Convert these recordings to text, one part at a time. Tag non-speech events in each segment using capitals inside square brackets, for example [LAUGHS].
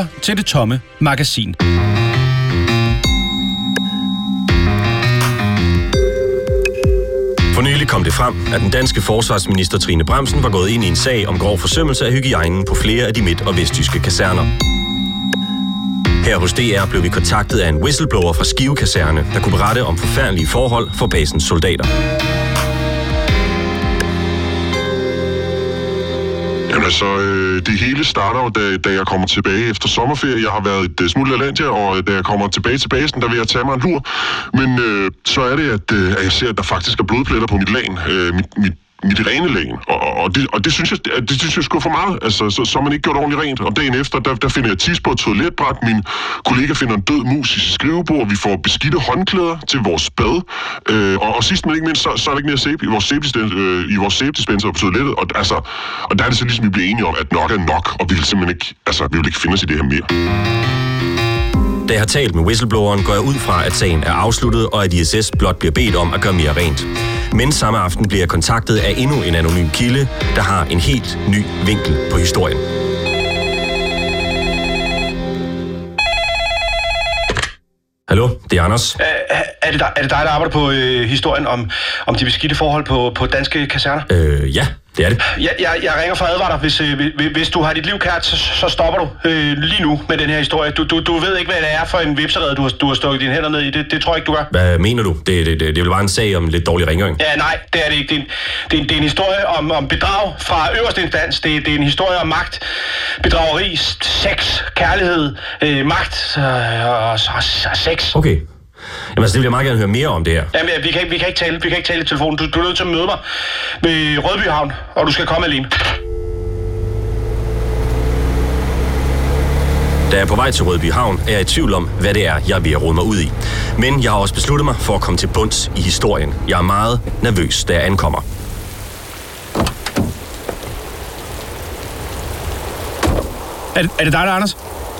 lytter til det tomme magasin. For nylig kom det frem, at den danske forsvarsminister Trine Bremsen var gået ind i en sag om grov forsømmelse af hygiejnen på flere af de midt- og vesttyske kaserner. Her hos DR blev vi kontaktet af en whistleblower fra Skive Kaserne, der kunne berette om forfærdelige forhold for basens soldater. Jamen altså, øh, det hele starter jo, da, da jeg kommer tilbage efter sommerferie. Jeg har været et uh, smule Atlantia, og øh, da jeg kommer tilbage til basen, der vil jeg tage mig en lur. Men øh, så er det, at, øh, at jeg ser, at der faktisk er blodpletter på mit lagen. Øh, mit, mit mit rene lægen. Og, og, det, og det synes jeg, det, det synes jeg sgu for meget. Altså, så, så har man ikke gjort ordentligt rent. Og dagen efter, der, der finder jeg tis på et toiletbræt. Min kollega finder en død mus i sit skrivebord. Vi får beskidte håndklæder til vores bad. Øh, og, og sidst men ikke mindst, så, så er der ikke mere sæbe i vores sæbedispenser, øh, i vores sæbedispenser på toilettet. Og, altså, og der er det så ligesom, vi bliver enige om, at nok er nok. Og vi vil simpelthen ikke, altså, vi vil ikke finde os i det her mere. Da jeg har talt med whistlebloweren, går jeg ud fra, at sagen er afsluttet, og at ISS blot bliver bedt om at gøre mere rent. Men samme aften bliver jeg kontaktet af endnu en anonym kilde, der har en helt ny vinkel på historien. Hallo, det er Anders. Er, er, det dig, er det dig, der arbejder på øh, historien om, om de beskidte forhold på, på danske kaserner? Øh, ja, det er det. Jeg, jeg, jeg ringer for at advare dig. Hvis, øh, hvis, du har dit liv kært, så, så stopper du øh, lige nu med den her historie. Du, du, du ved ikke, hvad det er for en vipserede, du har, du har stukket dine hænder ned i. Det, det tror jeg ikke, du gør. Hvad mener du? Det, det, det, det er vel bare en sag om lidt dårlig rengøring. Ja, nej, det er det ikke. Det er en, det er en, det er en historie om, om bedrag fra øverste instans. Det, det er en historie om magt, bedrageri, sex, kærlighed, øh, magt øh, og, og, og sex. Okay. Jamen altså, det vil jeg meget gerne høre mere om det her. Jamen, vi kan, ikke- vi kan ikke tale, vi kan ikke tale i telefonen. Du, du er nødt til at møde mig ved Rødbyhavn, og du skal komme alene. Da jeg er på vej til Rødby Havn, er jeg i tvivl om, hvad det er, jeg er ved at rode mig ud i. Men jeg har også besluttet mig for at komme til bunds i historien. Jeg er meget nervøs, da jeg ankommer. Er det, er det dig, der er Anders?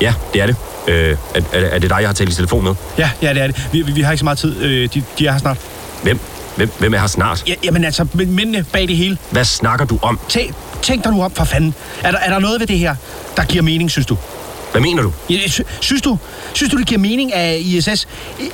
Ja, det er det. Øh, er, er, det dig, jeg har talt i telefon med? Ja, ja, det er det. Vi, vi, har ikke så meget tid. Øh, de, de er her snart. Hvem? Hvem, hvem er her snart? Ja, jamen altså, mændene bag det hele. Hvad snakker du om? Tænk, tænk dig nu om, for fanden. Er der, er der noget ved det her, der giver mening, synes du? Hvad mener du? Ja, sy- Synes du, synes du det giver mening, at ISS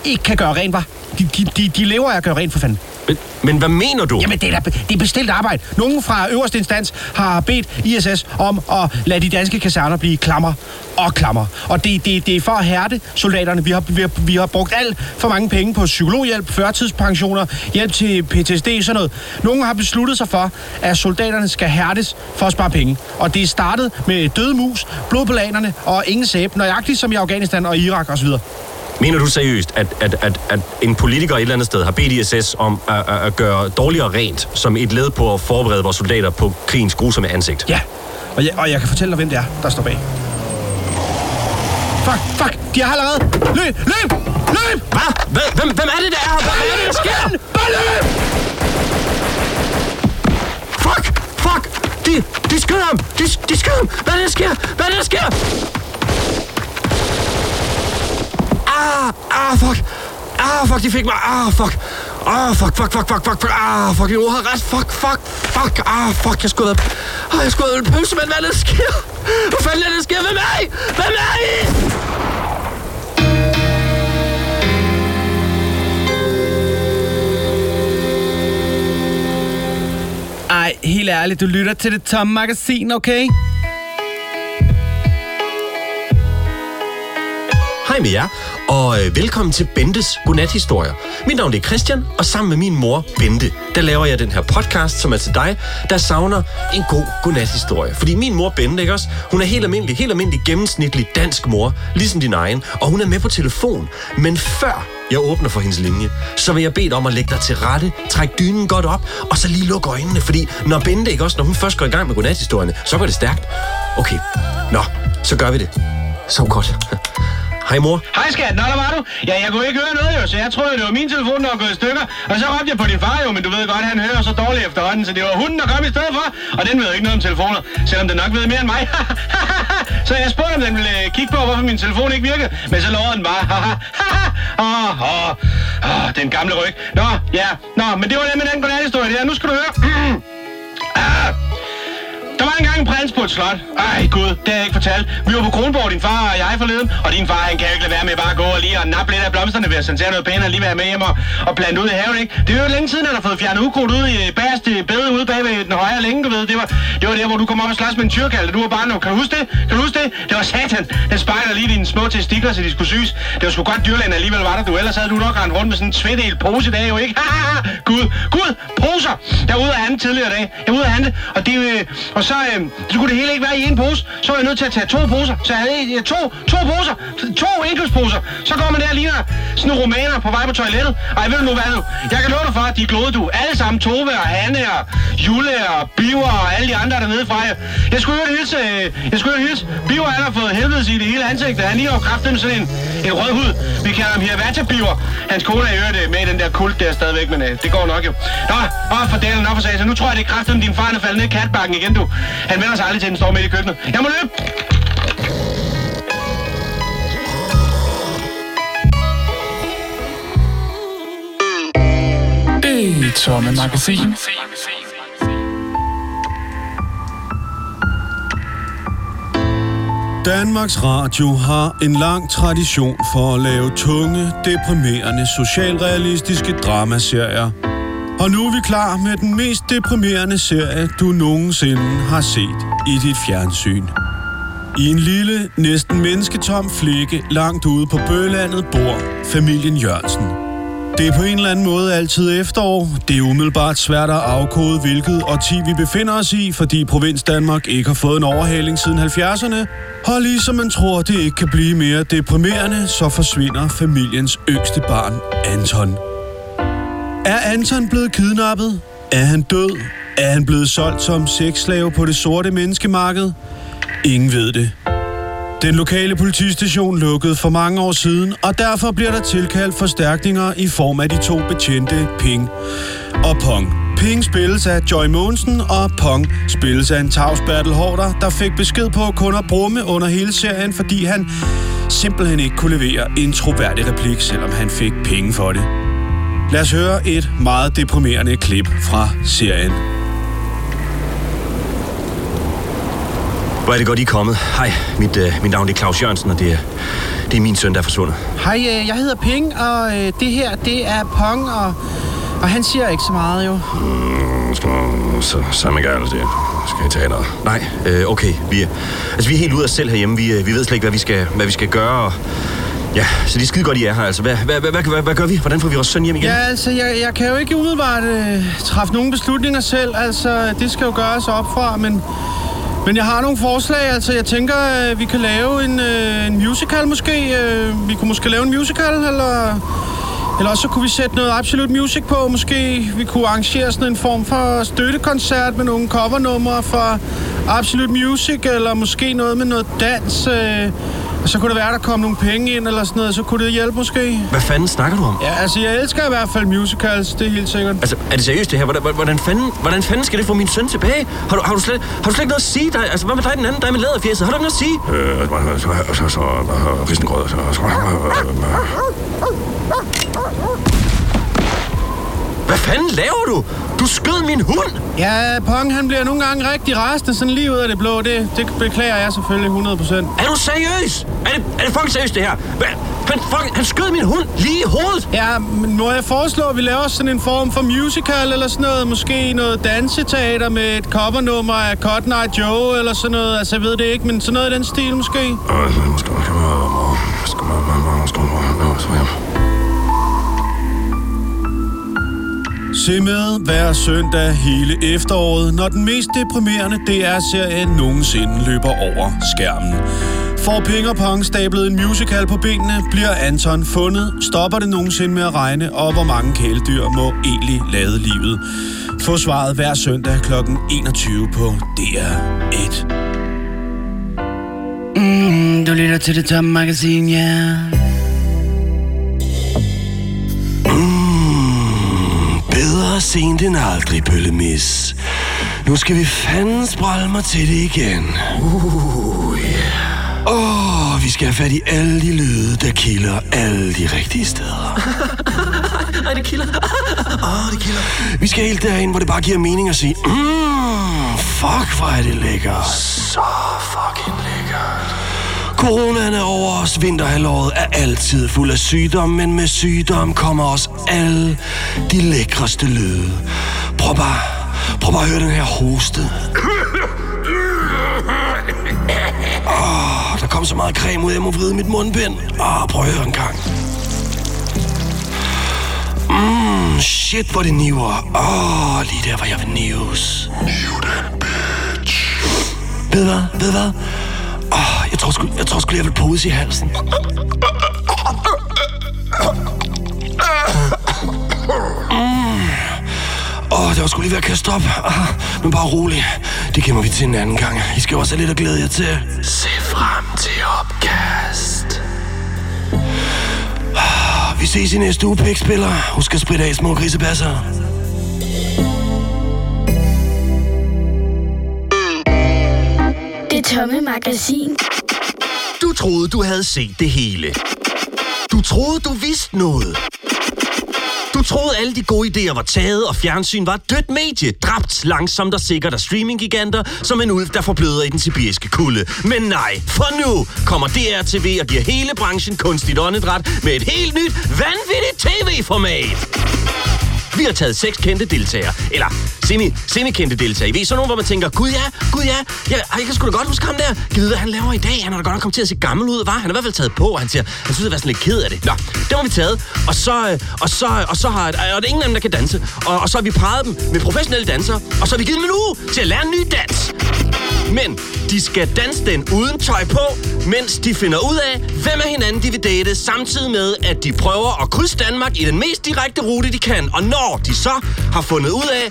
ikke kan gøre rent, var? De, de, de, de lever af at gøre rent, for fanden. Men, men hvad mener du? Jamen, det er, da, det er bestilt arbejde. Nogen fra øverste instans har bedt ISS om at lade de danske kaserner blive klammer og klammer. Og det, det, det er for at hærde soldaterne. Vi har, vi, har, vi har brugt alt for mange penge på psykologhjælp, førtidspensioner, hjælp til PTSD, sådan noget. Nogen har besluttet sig for, at soldaterne skal hærdes for at spare penge. Og det er startet med døde mus, blod på lanerne og ingen sæbe, nøjagtigt som i Afghanistan og Irak osv. Mener du seriøst, at, at, at, at en politiker et eller andet sted har bedt ISS om at, at, at gøre dårligere rent som et led på at forberede vores soldater på krigens grusomme ansigt? Ja, og jeg, og jeg kan fortælle dig, hvem det er, der står bag. Fuck, fuck, de er her allerede. Løb, løb, løb! Hvad? Hvem, hvem, hvem er det, der er? Hvad er det, der sker? Bare løb! Fuck! Fuck! De, de skyder ham! De, de skyder ham! Hvad er det, der sker? Hvad er det, der sker? Ah! Ah, fuck! Ah, fuck, de fik mig! Ah, fuck! Ah, fuck, fuck, fuck, fuck, fuck, fuck! Ah, fuck, jeg har ret! Fuck, fuck, fuck! Ah, fuck, jeg skulle have... Ah, jeg skulle have en pølse, men hvad er det, der sker? Hvad fanden er det, der sker? Hvem er I? Hvem er I? Ej, helt ærligt, du lytter til det tomme magasin, okay? Hej med jer, og øh, velkommen til Bentes Godnathistorier. Mit navn er Christian, og sammen med min mor, Bente, der laver jeg den her podcast, som er til dig, der savner en god godnathistorie. Fordi min mor, Bente, ikke også? Hun er helt almindelig, helt almindelig gennemsnitlig dansk mor, ligesom din egen, og hun er med på telefon. Men før jeg åbner for hendes linje, så vil jeg bede dig om at lægge dig til rette, træk dynen godt op, og så lige lukke øjnene, fordi når Bente, ikke også, når hun først går i gang med godnathistorierne, så går det stærkt. Okay, nå, så gør vi det. Så godt. Hej mor. Hej skat, nå der var du. Ja, jeg kunne ikke høre noget jo, så jeg troede, det var min telefon, der var gået i stykker. Og så råbte jeg på din far jo, men du ved godt, han hører så dårligt efterhånden, så det var hunden, der kom i stedet for. Og den ved jo ikke noget om telefoner, selvom den nok ved mere end mig. [LAUGHS] så jeg spurgte, om den ville øh, kigge på, hvorfor min telefon ikke virkede. Men så lovede den bare. oh, oh, oh, den gamle ryg. Nå, ja, nå, men det var det med den godnat-historie der. Nu skal du høre. [CLEARS THROAT] engang en prins på et slot. Ej gud, det har jeg ikke fortalt. Vi var på Kronborg, din far og jeg forleden. Og din far, han kan jo ikke lade være med bare at gå og lige og nappe lidt af blomsterne ved at sende noget pænt og lige være med hjem og, og plante ud i haven, ikke? Det er jo længe siden, han har fået fjernet ukrudt ud i bagerste bede ude bag ved den højre længe, du ved. Det var, det var der, hvor du kom op og slås med en tyrkalde. Du var bare nu. Kan du huske det? Kan du huske det? Det var satan. Den spejler lige dine små testikler, så de skulle syes. Det var sgu godt dyrlægen alligevel var der, du. Ellers havde du nok rendt rundt med sådan en tvedel pose i dag, jo ikke? Gud, Gud, poser! Jeg er ude af han tidligere i dag. Jeg var ude af han, og, det, øh, og så øh, så kunne det hele ikke være i en pose. Så var jeg nødt til at tage to poser. Så jeg havde ja, to, to poser. To indkøbsposer. Så går man der og ligner sådan nogle romaner på vej på toilettet. Ej, ved du nu hvad? Jeg kan love dig for, at de glode, du. Alle sammen Tove og Hanne og Jule og Biver og alle de andre dernede fra jer. Jeg skulle jo hilse, øh, jeg skulle jo hilse. Biver han har fået helvedes i det hele ansigtet. Han lige har kraften sådan en, en rød hud. Vi kalder ham Hirvata Biver. Hans kone er i øvrigt øh, med i den der kult der stadigvæk, men øh, det går nok jo. Nå, åh, for delen, nå for sagde, Så nu tror jeg, det er kraften, din far er faldet ned i katbakken igen, du. Han vender sig aldrig til, den står midt i køkkenet. Jeg må løbe! Det tomme magasin. Danmarks Radio har en lang tradition for at lave tunge, deprimerende, socialrealistiske dramaserier. Og nu er vi klar med den mest deprimerende serie, du nogensinde har set i dit fjernsyn. I en lille, næsten mennesketom flække langt ude på Bølandet bor familien Jørgensen. Det er på en eller anden måde altid efterår. Det er umiddelbart svært at afkode, hvilket årti vi befinder os i, fordi provins Danmark ikke har fået en overhaling siden 70'erne. Og ligesom man tror, det ikke kan blive mere deprimerende, så forsvinder familiens yngste barn, Anton. Er Anton blevet kidnappet? Er han død? Er han blevet solgt som sexslave på det sorte menneskemarked? Ingen ved det. Den lokale politistation lukkede for mange år siden, og derfor bliver der tilkaldt forstærkninger i form af de to betjente Ping og Pong. Ping spilles af Joy Monsen, og Pong spilles af en tavs Bertel Hårder, der fik besked på kun at brumme under hele serien, fordi han simpelthen ikke kunne levere en troværdig replik, selvom han fik penge for det. Lad os høre et meget deprimerende klip fra serien. Hvor er det godt, I er kommet. Hej, mit, øh, mit navn er Claus Jørgensen, og det er, det er min søn, der er forsvundet. Hej, øh, jeg hedder Ping, og øh, det her, det er Pong, og, og han siger ikke så meget jo. Mm, skal, så, så er man gerne det. Skal I tage noget? Nej, øh, okay. Vi er, altså, vi er helt ude af os selv herhjemme. Vi, øh, vi ved slet ikke, hvad vi skal, hvad vi skal gøre. Og, ja, så det er skide godt, I er her. Altså, hvad, hvad, hvad, hvad, hvad, hvad gør vi? Hvordan får vi vores søn hjem igen? Ja, altså, jeg, jeg kan jo ikke umiddelbart øh, træffe nogen beslutninger selv. Altså, det skal jo gøres opfra, men... Men jeg har nogle forslag, altså jeg tænker, øh, vi kan lave en, øh, en musical måske. Øh, vi kunne måske lave en musical, eller, eller også så kunne vi sætte noget absolut Music på måske. Vi kunne arrangere sådan en form for støttekoncert med nogle covernumre fra absolut Music, eller måske noget med noget dans. Øh, så kunne det være, der kom nogle penge ind, eller sådan noget, så kunne det hjælpe måske. Hvad fanden snakker du om? Ja, altså jeg elsker i hvert fald musicals, det er helt sikkert. Altså, er det seriøst det her? Hvordan, hvordan, fanden, hvordan fanden skal det få min søn tilbage? Har du, har du, slet, har du slet ikke noget at sige? Der, altså, hvad med dig den anden, der er med læderfjæset? Har du ikke noget at sige? Øh, så, så, så, risengrød, så, så, Hvad fanden laver du? Du skød min hund! Ja, Pong han bliver nogle gange rigtig rasende, sådan lige ud af det blå. Det, det beklager jeg selvfølgelig 100%. Er du seriøs? Er det, er det fucking seriøst, det her? Hvad? Han, fucking, han skød min hund lige i hovedet! Ja, men må jeg foreslå, at vi laver sådan en form for musical eller sådan noget? Måske noget danseteater med et covernummer af Cotton Eye Joe eller sådan noget. Altså, jeg ved det ikke, men sådan noget i den stil måske. Se med hver søndag hele efteråret, når den mest deprimerende DR-serie nogensinde løber over skærmen. Får Ping og Pong stablet en musical på benene, bliver Anton fundet, stopper det nogensinde med at regne, og hvor mange kæledyr må egentlig lade livet. Få svaret hver søndag kl. 21 på DR1. Mm, du lytter til det tomme magasin, ja. Yeah. Sent end aldrig, Bøllemis. Nu skal vi fanden sprælle mig til det igen. Uh, yeah. Åh, oh, vi skal have fat i alle de lyde, der kilder alle de rigtige steder. [LAUGHS] Ej, det kilder. Åh, oh, det kilder. Vi skal helt derhen, hvor det bare giver mening at sige, mm, Fuck, hvor er det lækkert. Så fucking lækkert. Coronaen er over os. Vinterhalvåret er altid fuld af sygdom, men med sygdom kommer også alle de lækreste lyde. Prøv bare, prøv bare at høre den her hoste. Åh, der kom så meget creme ud, jeg må vride mit mundbind. Åh, prøv at høre en gang. Mmm, shit, hvor det niver. Åh, lige der, hvor jeg vil nives. Ved hvad? Ved hvad? Tror sgu, jeg tror sgu, jeg vil pose i halsen. Mm. Åh, det var sgu lige ved at kaste op. Ah, men bare rolig. Det gemmer vi til en anden gang. I skal også have lidt at glæde jer til. Se frem til opkast. Vi ses i næste uge, pækspiller. Husk at spritte af små grisebasser. Det tomme magasin. Du troede, du havde set det hele. Du troede, du vidste noget. Du troede, alle de gode idéer var taget, og fjernsyn var et dødt medie, dræbt langsomt og sikkert af streaminggiganter, som en ulv, der forbløder i den sibiriske kulde. Men nej, for nu kommer DRTV og giver hele branchen kunstigt åndedræt med et helt nyt, vanvittigt tv-format. Vi har taget seks kendte deltagere, eller semi, semi-kendte deltagere. I ved, sådan nogen, hvor man tænker, gud ja, gud ja, ja jeg kan sgu da godt huske ham der. Kan vide, hvad han laver i dag? Han har da godt nok kommet til at se gammel ud, var? Han har i hvert fald taget på, og han siger, han synes, at være sådan lidt ked af det. Nå, det har vi taget, og så, øh, og så, øh, og så har, øh, og der er ingen af dem, der kan danse. Og, og så har vi parret dem med professionelle dansere, og så har vi givet dem en uge til at lære en ny dans. Men de skal danse den uden tøj på, mens de finder ud af, hvem af hinanden de vil date, samtidig med, at de prøver at krydse Danmark i den mest direkte rute, de kan. Og når de så har fundet ud af,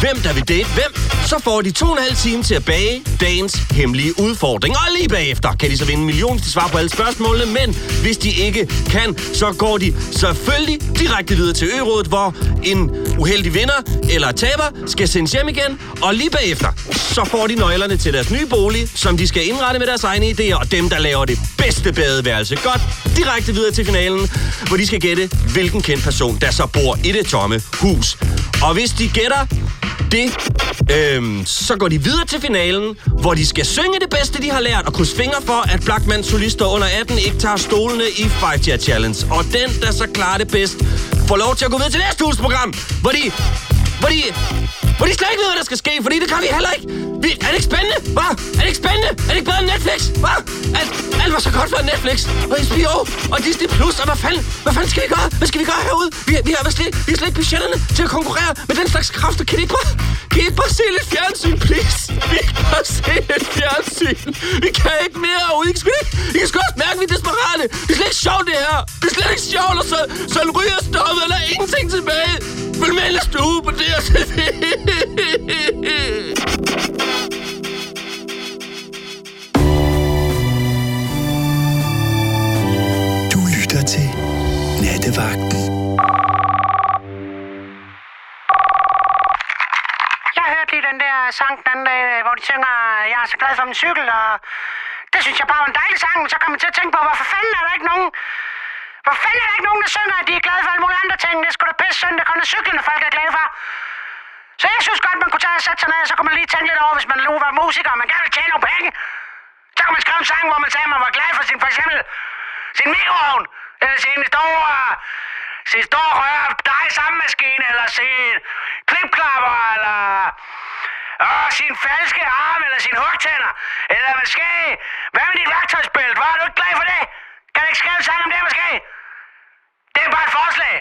hvem der vil date hvem, så får de to og en halv time til at bage dagens hemmelige udfordring. Og lige bagefter kan de så vinde en million, hvis de svarer på alle spørgsmålene, men hvis de ikke kan, så går de selvfølgelig direkte videre til Ørådet, hvor en uheldig vinder eller taber skal sendes hjem igen, og lige bagefter, så får de nøglerne til deres nye bolig, som de skal indrette med deres egne idéer, og dem, der laver det bedste badeværelse. Godt, direkte videre til finalen, hvor de skal gætte, hvilken kendt person, der så bor i det tomme hus. Og hvis de gætter det, øhm, så går de videre til finalen, hvor de skal synge det bedste, de har lært, og krydse fingre for, at Blackman solister under 18 ikke tager stolene i Five Year Challenge. Og den, der så klarer det bedst, får lov til at gå videre til næste uges program, hvor de... Hvor de... Hvor de slet ikke ved, hvad der skal ske, fordi det kan vi heller ikke. Vi, er det ikke spændende? Hva? Er det ikke spændende? Er det ikke bedre end Netflix? Hva? Er, er godt for Netflix og HBO og Disney Plus, og hvad fanden, hvad fanden skal vi gøre? Hvad skal vi gøre herude? Vi, vi, har, slet, vi har slet ikke budgetterne til at konkurrere med den slags kræfter. Kan I ikke bare, kan I ikke bare se lidt fjernsyn, please? Vi kan bare se lidt fjernsyn. Vi kan ikke mere herude. I kan, sgu ikke, I kan sgu også mærke, at vi er desperate. Det er slet ikke sjovt, det her. Det er slet ikke sjovt, og så, så ryger stoppet, eller ingenting tilbage. Følg med næste uge på det, TV. [LAUGHS] Nattevagten. Jeg hørte lige den der sang den anden dag, hvor de synger, jeg er så glad for min cykel, og det synes jeg bare var en dejlig sang, men så kom jeg til at tænke på, hvorfor fanden er der ikke nogen, hvor fanden er der ikke nogen, der synger, at de er glade for alle mulige andre ting. Det skulle sgu da pisse synd, der kun er cyklen, folk er glade for. Så jeg synes godt, man kunne tage og sætte sig ned, og så kunne man lige tænke lidt over, hvis man nu var musiker, og man gerne vil tjene nogle penge. Så kunne man skrive en sang, hvor man sagde, at man var glad for sin, for eksempel, sin mikroovn, eller se en stor, se en stor rør, dig samme maskine, eller se en klipklapper, eller og sin falske arm, eller sin hugtænder, eller måske, hvad med dit værktøjsbælt? Var du ikke glad for det? Kan du ikke skrive en sang om det, måske? Det er bare et forslag.